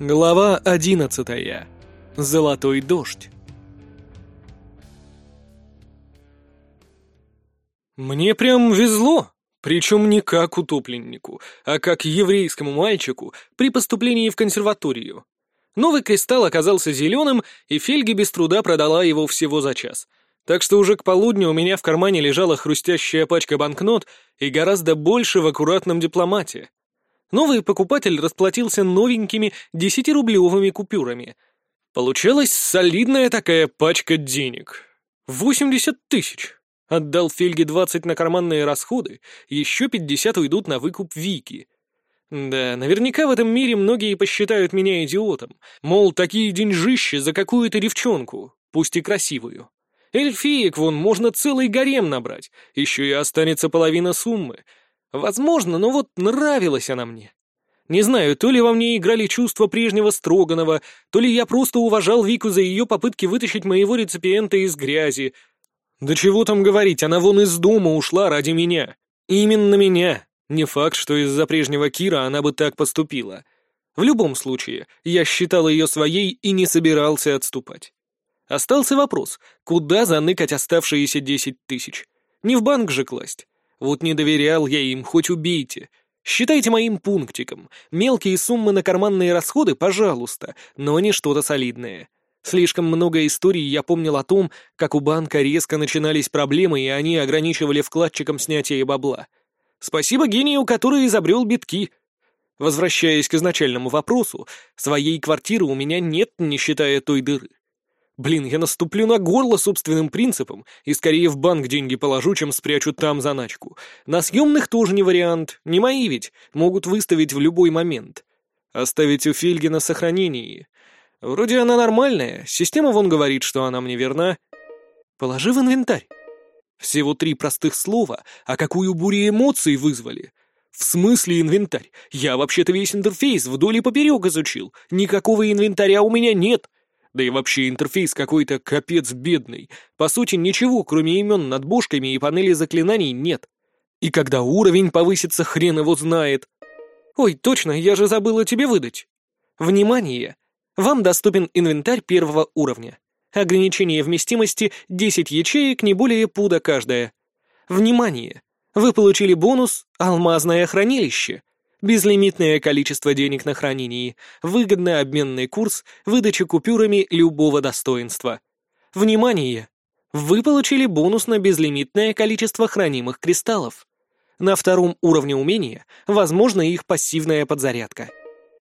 Глава одиннадцатая. Золотой дождь. Мне прям везло, причем не как утопленнику, а как еврейскому мальчику при поступлении в консерваторию. Новый кристалл оказался зеленым, и Фельги без труда продала его всего за час. Так что уже к полудню у меня в кармане лежала хрустящая пачка банкнот и гораздо больше в аккуратном дипломате. Новый покупатель расплатился новенькими десятирублевыми купюрами. Получалась солидная такая пачка денег. Восемьдесят тысяч. Отдал Фельге двадцать на карманные расходы, еще пятьдесят уйдут на выкуп Вики. Да, наверняка в этом мире многие посчитают меня идиотом. Мол, такие деньжищи за какую-то девчонку, пусть и красивую. Эльфиек вон можно целый гарем набрать, еще и останется половина суммы — Возможно, но вот нравилась она мне. Не знаю, то ли во мне играли чувства прежнего Строганова, то ли я просто уважал Вику за ее попытки вытащить моего реципиента из грязи. Да чего там говорить, она вон из дома ушла ради меня. Именно меня. Не факт, что из-за прежнего Кира она бы так поступила. В любом случае, я считал ее своей и не собирался отступать. Остался вопрос, куда заныкать оставшиеся десять тысяч? Не в банк же класть. Вот не доверял я им, хоть убейте. Считайте моим пунктиком. Мелкие суммы на карманные расходы, пожалуйста, но не что-то солидное. Слишком много историй я помнил о том, как у банка резко начинались проблемы, и они ограничивали вкладчикам снятие бабла. Спасибо гению, который изобрел битки. Возвращаясь к изначальному вопросу, своей квартиры у меня нет, не считая той дыры. Блин, я наступлю на горло собственным принципом и скорее в банк деньги положу, чем спрячу там заначку. На съемных тоже не вариант, не мои ведь, могут выставить в любой момент. Оставить у Фильги на сохранении. Вроде она нормальная, система вон говорит, что она мне верна. Положи в инвентарь. Всего три простых слова, а какую бурю эмоций вызвали. В смысле инвентарь? Я вообще-то весь интерфейс вдоль и поперек изучил. Никакого инвентаря у меня нет. Да и вообще интерфейс какой-то капец бедный. По сути, ничего, кроме имен над бошками и панели заклинаний, нет. И когда уровень повысится, хрен его знает. Ой, точно, я же забыла тебе выдать. Внимание! Вам доступен инвентарь первого уровня. Ограничение вместимости 10 ячеек, не более пуда каждая. Внимание! Вы получили бонус «Алмазное хранилище». Безлимитное количество денег на хранении, выгодный обменный курс, выдача купюрами любого достоинства. Внимание! Вы получили бонус на безлимитное количество хранимых кристаллов. На втором уровне умения возможна их пассивная подзарядка.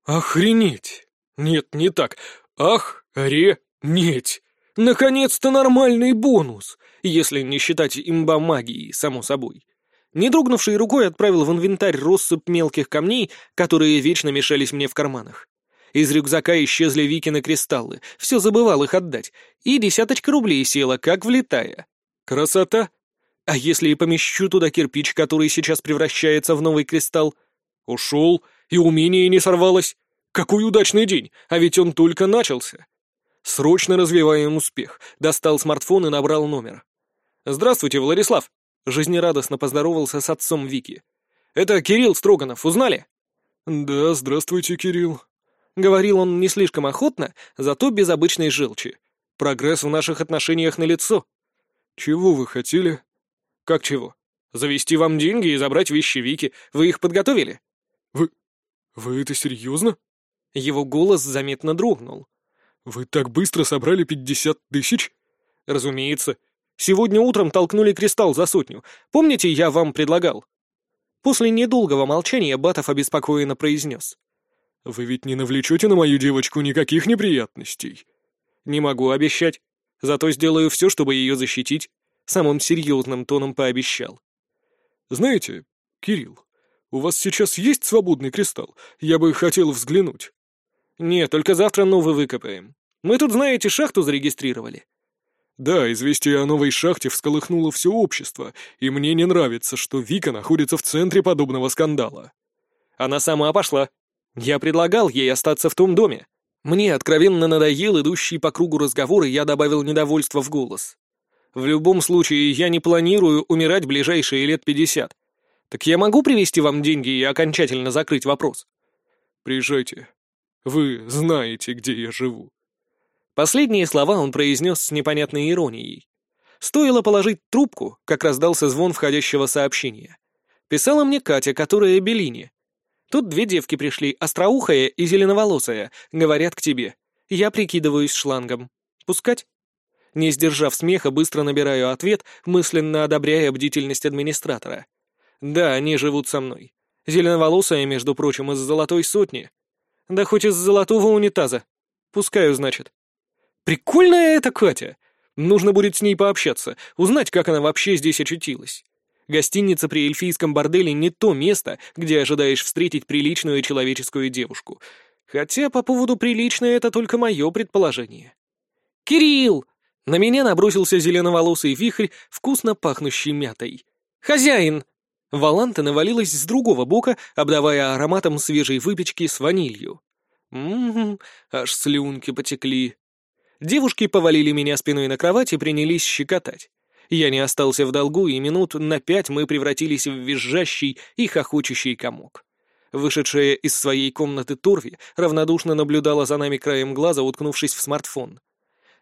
Охренеть! Нет, не так. Ах, ре, нет. Наконец-то нормальный бонус, если не считать имба магии, само собой. Не дрогнувшей рукой отправил в инвентарь россыпь мелких камней, которые вечно мешались мне в карманах. Из рюкзака исчезли Викины кристаллы, все забывал их отдать, и десяточка рублей села, как влетая. Красота! А если и помещу туда кирпич, который сейчас превращается в новый кристалл? Ушел, и умение не сорвалось. Какой удачный день, а ведь он только начался. Срочно развиваем успех. Достал смартфон и набрал номер. «Здравствуйте, Владислав!» Жизнерадостно поздоровался с отцом Вики. «Это Кирилл Строганов, узнали?» «Да, здравствуйте, Кирилл». Говорил он не слишком охотно, зато без обычной желчи. Прогресс в наших отношениях налицо. «Чего вы хотели?» «Как чего? Завести вам деньги и забрать вещи Вики. Вы их подготовили?» «Вы... вы это серьезно?» Его голос заметно дрогнул. «Вы так быстро собрали пятьдесят тысяч?» «Разумеется. Сегодня утром толкнули кристалл за сотню. Помните, я вам предлагал?» После недолгого молчания Батов обеспокоенно произнес. «Вы ведь не навлечете на мою девочку никаких неприятностей?» «Не могу обещать. Зато сделаю все, чтобы ее защитить», — самым серьезным тоном пообещал. «Знаете, Кирилл, у вас сейчас есть свободный кристалл? Я бы хотел взглянуть». «Нет, только завтра новый выкопаем. Мы тут, знаете, шахту зарегистрировали. Да, известие о новой шахте всколыхнуло все общество, и мне не нравится, что Вика находится в центре подобного скандала. Она сама пошла. Я предлагал ей остаться в том доме. Мне откровенно надоел идущий по кругу разговор, и я добавил недовольство в голос. В любом случае, я не планирую умирать ближайшие лет пятьдесят. Так я могу привезти вам деньги и окончательно закрыть вопрос? Приезжайте. Вы знаете, где я живу». Последние слова он произнес с непонятной иронией. Стоило положить трубку, как раздался звон входящего сообщения. Писала мне Катя, которая Белини. Тут две девки пришли, остроухая и зеленоволосая, говорят к тебе. Я прикидываюсь шлангом. Пускать? Не сдержав смеха, быстро набираю ответ, мысленно одобряя бдительность администратора. Да, они живут со мной. Зеленоволосая, между прочим, из золотой сотни. Да хоть из золотого унитаза. Пускаю, значит. Прикольная эта Катя. Нужно будет с ней пообщаться, узнать, как она вообще здесь очутилась. Гостиница при эльфийском борделе не то место, где ожидаешь встретить приличную человеческую девушку. Хотя по поводу приличной это только мое предположение. «Кирилл!» На меня набросился зеленоволосый вихрь, вкусно пахнущий мятой. «Хозяин!» Валанта навалилась с другого бока, обдавая ароматом свежей выпечки с ванилью. Ммм, аж слюнки потекли. Девушки повалили меня спиной на кровать и принялись щекотать. Я не остался в долгу, и минут на пять мы превратились в визжащий и хохочущий комок. Вышедшая из своей комнаты Торви равнодушно наблюдала за нами краем глаза, уткнувшись в смартфон.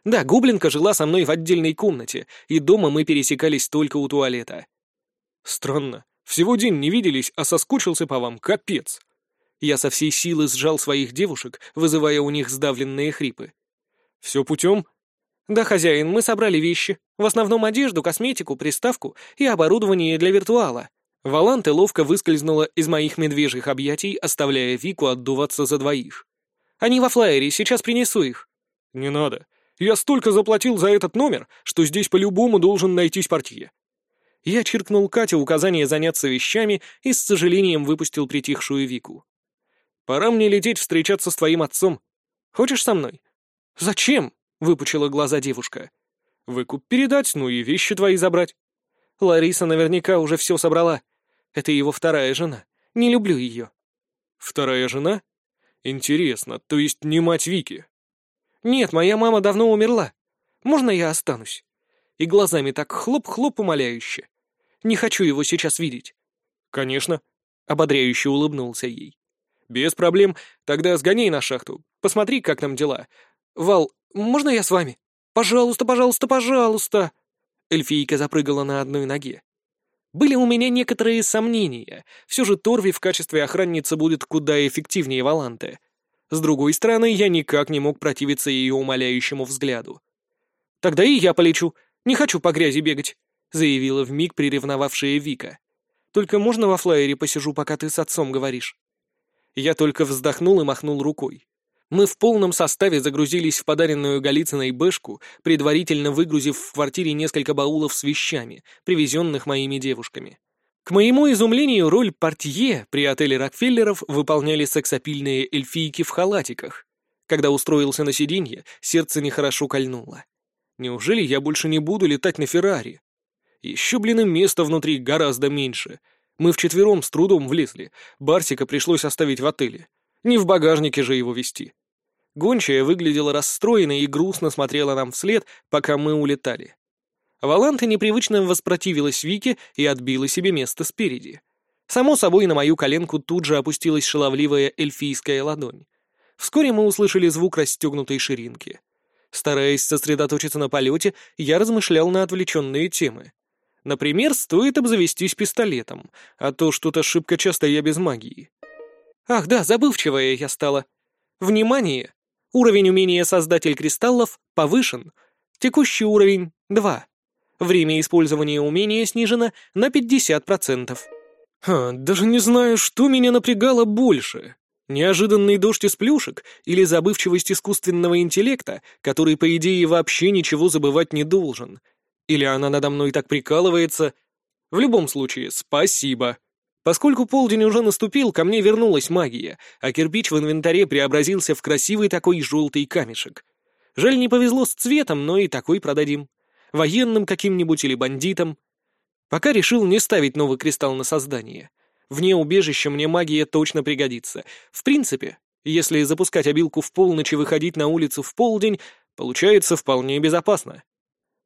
Да, гоблинка жила со мной в отдельной комнате, и дома мы пересекались только у туалета. Странно. Всего день не виделись, а соскучился по вам, капец. Я со всей силы сжал своих девушек, вызывая у них сдавленные хрипы. Все путем? Да, хозяин, мы собрали вещи. В основном одежду, косметику, приставку и оборудование для виртуала. Валанте ловко выскользнула из моих медвежьих объятий, оставляя Вику отдуваться за двоих. Они во флайере, сейчас принесу их. Не надо. Я столько заплатил за этот номер, что здесь по-любому должен найтись портье». Я чиркнул Кате указание заняться вещами и с сожалением выпустил притихшую Вику. «Пора мне лететь встречаться с твоим отцом. Хочешь со мной?» «Зачем?» — выпучила глаза девушка. «Выкуп передать, ну и вещи твои забрать». Лариса наверняка уже все собрала. Это его вторая жена. Не люблю ее. «Вторая жена? Интересно, то есть не мать Вики?» «Нет, моя мама давно умерла. Можно я останусь?» И глазами так хлоп-хлоп умоляюще. «Не хочу его сейчас видеть». «Конечно», — ободряюще улыбнулся ей. «Без проблем. Тогда сгоняй на шахту. Посмотри, как там дела. Вал, можно я с вами? Пожалуйста, пожалуйста, пожалуйста!» Эльфийка запрыгала на одной ноге. Были у меня некоторые сомнения. Все же Торви в качестве охранницы будет куда эффективнее Валанте. С другой стороны, я никак не мог противиться ее умоляющему взгляду. «Тогда и я полечу. Не хочу по грязи бегать», — заявила вмиг приревновавшая Вика. «Только можно во флайере посижу, пока ты с отцом говоришь?» Я только вздохнул и махнул рукой. Мы в полном составе загрузились в подаренную Голицыной бэшку, предварительно выгрузив в квартире несколько баулов с вещами, привезенных моими девушками. К моему изумлению, роль портье при отеле Рокфеллеров выполняли сексапильные эльфийки в халатиках. Когда устроился на сиденье, сердце нехорошо кольнуло. Неужели я больше не буду летать на Феррари? Еще, блин, и места внутри гораздо меньше. Мы вчетвером с трудом влезли. Барсика пришлось оставить в отеле. Не в багажнике же его вести. Гончая выглядела расстроенной и грустно смотрела нам вслед, пока мы улетали. Валанта непривычно воспротивилась Вике и отбила себе место спереди. Само собой, на мою коленку тут же опустилась шаловливая эльфийская ладонь. Вскоре мы услышали звук расстегнутой ширинки. Стараясь сосредоточиться на полете, я размышлял на отвлеченные темы. Например, стоит обзавестись пистолетом, а то что-то шибко часто я без магии. Ах да, забывчивая я стала. Внимание! Уровень умения Создатель Кристаллов повышен. Текущий уровень — 2. Время использования умения снижено на 50%. Ха, даже не знаю, что меня напрягало больше. Неожиданный дождь из плюшек или забывчивость искусственного интеллекта, который, по идее, вообще ничего забывать не должен. Или она надо мной так прикалывается. В любом случае, спасибо. Поскольку полдень уже наступил, ко мне вернулась магия, а кирпич в инвентаре преобразился в красивый такой желтый камешек. Жаль, не повезло с цветом, но и такой продадим военным каким-нибудь или бандитом. Пока решил не ставить новый кристалл на создание. Вне убежища мне магия точно пригодится. В принципе, если запускать обилку в полночь и выходить на улицу в полдень, получается вполне безопасно.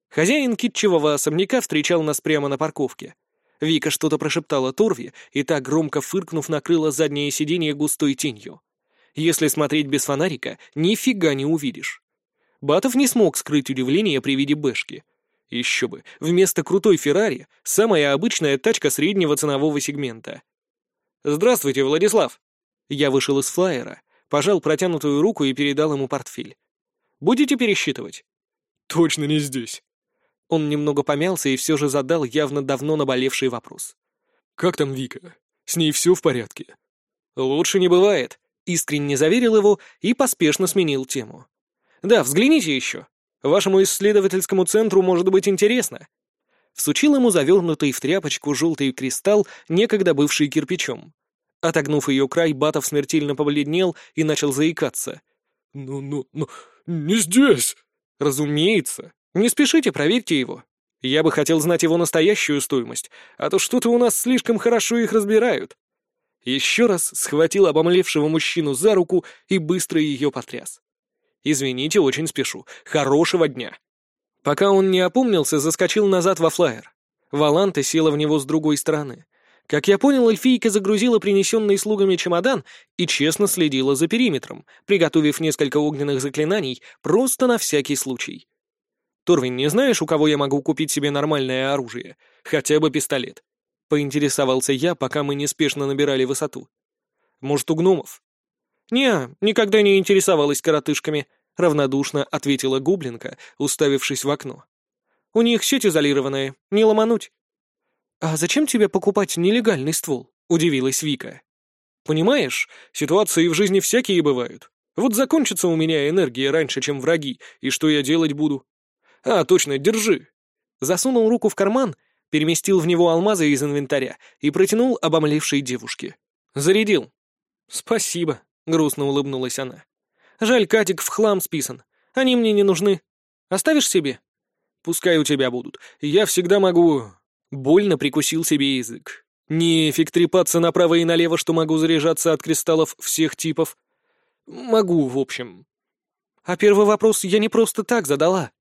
Хозяин китчевого особняка встречал нас прямо на парковке. Вика что-то прошептала Торви, и так громко фыркнув накрыла заднее сиденье густой тенью. Если смотреть без фонарика, нифига не увидишь. Батов не смог скрыть удивление при виде бэшки. Еще бы, вместо крутой Феррари — самая обычная тачка среднего ценового сегмента. «Здравствуйте, Владислав!» Я вышел из флайера, пожал протянутую руку и передал ему портфель. «Будете пересчитывать?» «Точно не здесь». Он немного помялся и все же задал явно давно наболевший вопрос. «Как там Вика? С ней все в порядке?» «Лучше не бывает», — искренне заверил его и поспешно сменил тему. «Да, взгляните еще. Вашему исследовательскому центру может быть интересно». Всучил ему завернутый в тряпочку желтый кристалл, некогда бывший кирпичом. Отогнув ее край, Батов смертельно побледнел и начал заикаться. «Ну, ну, ну, не здесь!» «Разумеется. Не спешите, проверьте его. Я бы хотел знать его настоящую стоимость, а то что-то у нас слишком хорошо их разбирают». Еще раз схватил обомлевшего мужчину за руку и быстро ее потряс. «Извините, очень спешу. Хорошего дня!» Пока он не опомнился, заскочил назад во флайер. Валанта села в него с другой стороны. Как я понял, эльфийка загрузила принесенный слугами чемодан и честно следила за периметром, приготовив несколько огненных заклинаний просто на всякий случай. «Торвин, не знаешь, у кого я могу купить себе нормальное оружие? Хотя бы пистолет?» — поинтересовался я, пока мы неспешно набирали высоту. «Может, у гномов?» «Не, никогда не интересовалась коротышками», — равнодушно ответила Гублинка, уставившись в окно. «У них сеть изолированная, не ломануть». «А зачем тебе покупать нелегальный ствол?» — удивилась Вика. «Понимаешь, ситуации в жизни всякие бывают. Вот закончится у меня энергия раньше, чем враги, и что я делать буду? А, точно, держи». Засунул руку в карман, переместил в него алмазы из инвентаря и протянул обомлевшей девушке. «Зарядил». «Спасибо», — грустно улыбнулась она. «Жаль, Катик в хлам списан. Они мне не нужны. Оставишь себе?» «Пускай у тебя будут. Я всегда могу...» Больно прикусил себе язык. Не фиг трепаться направо и налево, что могу заряжаться от кристаллов всех типов. Могу, в общем. А первый вопрос я не просто так задала.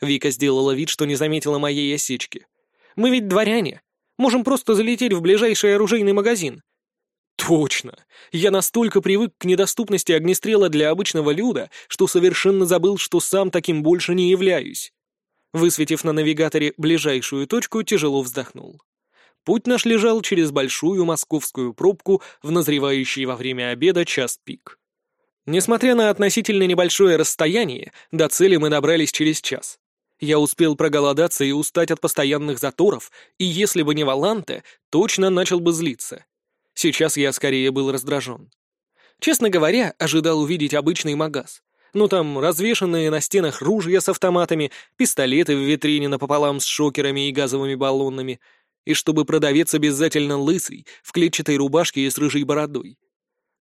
Вика сделала вид, что не заметила моей осечки. Мы ведь дворяне. Можем просто залететь в ближайший оружейный магазин. Точно. Я настолько привык к недоступности огнестрела для обычного люда, что совершенно забыл, что сам таким больше не являюсь. Высветив на навигаторе ближайшую точку, тяжело вздохнул. Путь наш лежал через большую московскую пробку в назревающий во время обеда час пик. Несмотря на относительно небольшое расстояние, до цели мы добрались через час. Я успел проголодаться и устать от постоянных заторов, и если бы не Валанте, точно начал бы злиться. Сейчас я скорее был раздражен. Честно говоря, ожидал увидеть обычный магаз. Ну там развешанные на стенах ружья с автоматами, пистолеты в витрине напополам с шокерами и газовыми баллонами, и чтобы продавец обязательно лысый, в клетчатой рубашке и с рыжей бородой.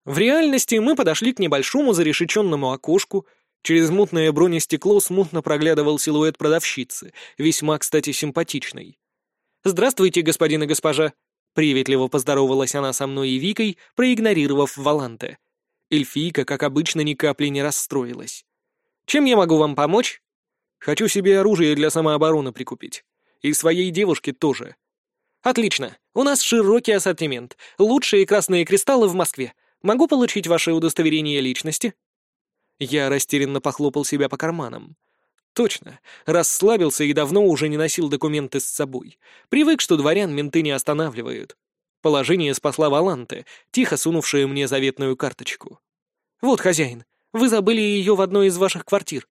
В реальности мы подошли к небольшому зарешеченному окошку, через мутное бронестекло смутно проглядывал силуэт продавщицы, весьма, кстати, симпатичной. «Здравствуйте, господин и госпожа!» Приветливо поздоровалась она со мной и Викой, проигнорировав Валанте. Эльфийка, как обычно, ни капли не расстроилась. «Чем я могу вам помочь?» «Хочу себе оружие для самообороны прикупить. И своей девушке тоже». «Отлично. У нас широкий ассортимент. Лучшие красные кристаллы в Москве. Могу получить ваше удостоверение личности?» Я растерянно похлопал себя по карманам. Точно, расслабился и давно уже не носил документы с собой. Привык, что дворян менты не останавливают. Положение спасла Валанте, тихо сунувшая мне заветную карточку. «Вот, хозяин, вы забыли ее в одной из ваших квартир».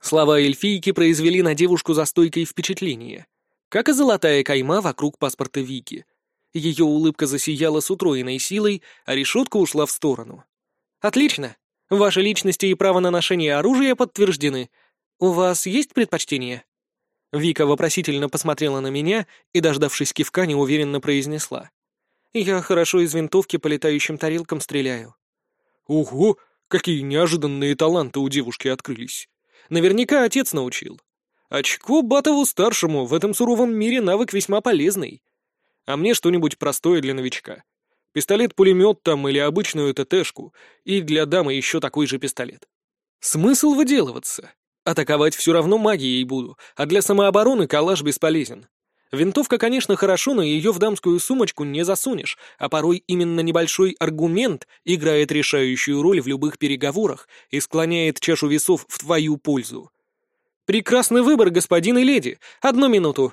Слова эльфийки произвели на девушку за стойкой впечатление. Как и золотая кайма вокруг паспорта Вики. Ее улыбка засияла с утроенной силой, а решетка ушла в сторону. «Отлично. Ваши личности и право на ношение оружия подтверждены. У вас есть предпочтение?» Вика вопросительно посмотрела на меня и, дождавшись кивка, неуверенно произнесла. Я хорошо из винтовки по летающим тарелкам стреляю». «Ого, какие неожиданные таланты у девушки открылись. Наверняка отец научил. Очко Батову-старшему в этом суровом мире навык весьма полезный. А мне что-нибудь простое для новичка. Пистолет-пулемет там или обычную ТТшку, и для дамы еще такой же пистолет. Смысл выделываться? Атаковать все равно магией буду, а для самообороны калаш бесполезен. Винтовка, конечно, хорошо, но ее в дамскую сумочку не засунешь, а порой именно небольшой аргумент играет решающую роль в любых переговорах и склоняет чашу весов в твою пользу. «Прекрасный выбор, господин и леди! Одну минуту!»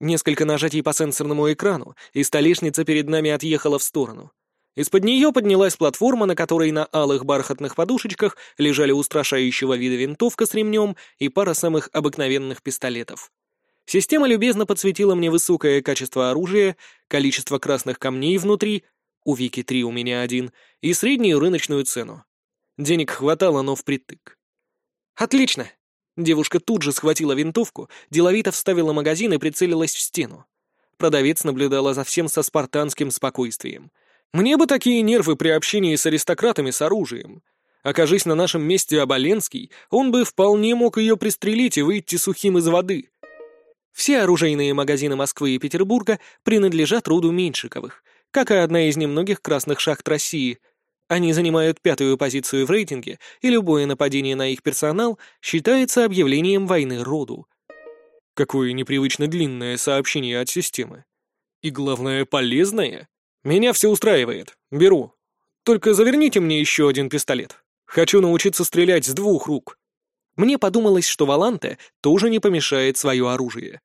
Несколько нажатий по сенсорному экрану, и столешница перед нами отъехала в сторону. Из-под нее поднялась платформа, на которой на алых бархатных подушечках лежали устрашающего вида винтовка с ремнем и пара самых обыкновенных пистолетов. Система любезно подсветила мне высокое качество оружия, количество красных камней внутри, у Вики три у меня один, и среднюю рыночную цену. Денег хватало, но впритык. «Отлично!» Девушка тут же схватила винтовку, деловито вставила магазин и прицелилась в стену. Продавец наблюдала за всем со спартанским спокойствием. Мне бы такие нервы при общении с аристократами с оружием. Окажись на нашем месте Оболенский, он бы вполне мог ее пристрелить и выйти сухим из воды. Все оружейные магазины Москвы и Петербурга принадлежат роду Меньшиковых, как и одна из немногих красных шахт России. Они занимают пятую позицию в рейтинге, и любое нападение на их персонал считается объявлением войны роду. Какое непривычно длинное сообщение от системы. И главное, полезное. Меня все устраивает. Беру. Только заверните мне еще один пистолет. Хочу научиться стрелять с двух рук. Мне подумалось, что Валанте тоже не помешает свое оружие.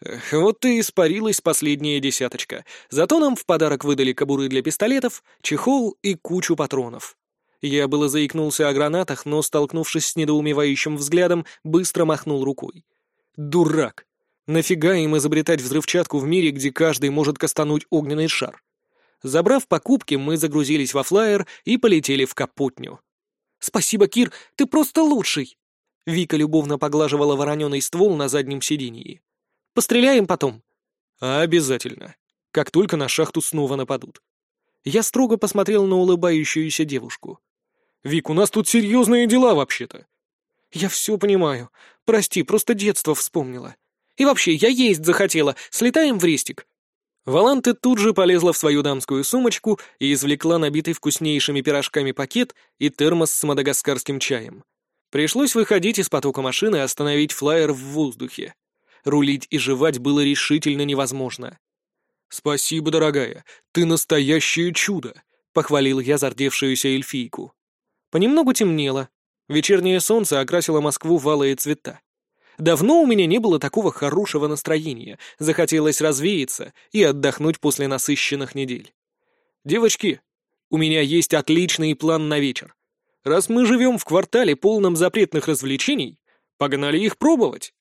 Эх, вот и испарилась последняя десяточка. Зато нам в подарок выдали кобуры для пистолетов, чехол и кучу патронов. Я было заикнулся о гранатах, но, столкнувшись с недоумевающим взглядом, быстро махнул рукой. Дурак! Нафига им изобретать взрывчатку в мире, где каждый может кастануть огненный шар? Забрав покупки, мы загрузились во флайер и полетели в Капотню. «Спасибо, Кир, ты просто лучший!» Вика любовно поглаживала вороненый ствол на заднем сиденье. Постреляем потом?» «Обязательно. Как только на шахту снова нападут». Я строго посмотрел на улыбающуюся девушку. «Вик, у нас тут серьезные дела вообще-то». «Я все понимаю. Прости, просто детство вспомнила. И вообще, я есть захотела. Слетаем в рестик?» Валанте тут же полезла в свою дамскую сумочку и извлекла набитый вкуснейшими пирожками пакет и термос с мадагаскарским чаем. Пришлось выходить из потока машины и остановить флайер в воздухе. Рулить и жевать было решительно невозможно. «Спасибо, дорогая, ты настоящее чудо!» — похвалил я зардевшуюся эльфийку. Понемногу темнело. Вечернее солнце окрасило Москву в алые цвета. Давно у меня не было такого хорошего настроения, захотелось развеяться и отдохнуть после насыщенных недель. «Девочки, у меня есть отличный план на вечер. Раз мы живем в квартале, полном запретных развлечений, погнали их пробовать!»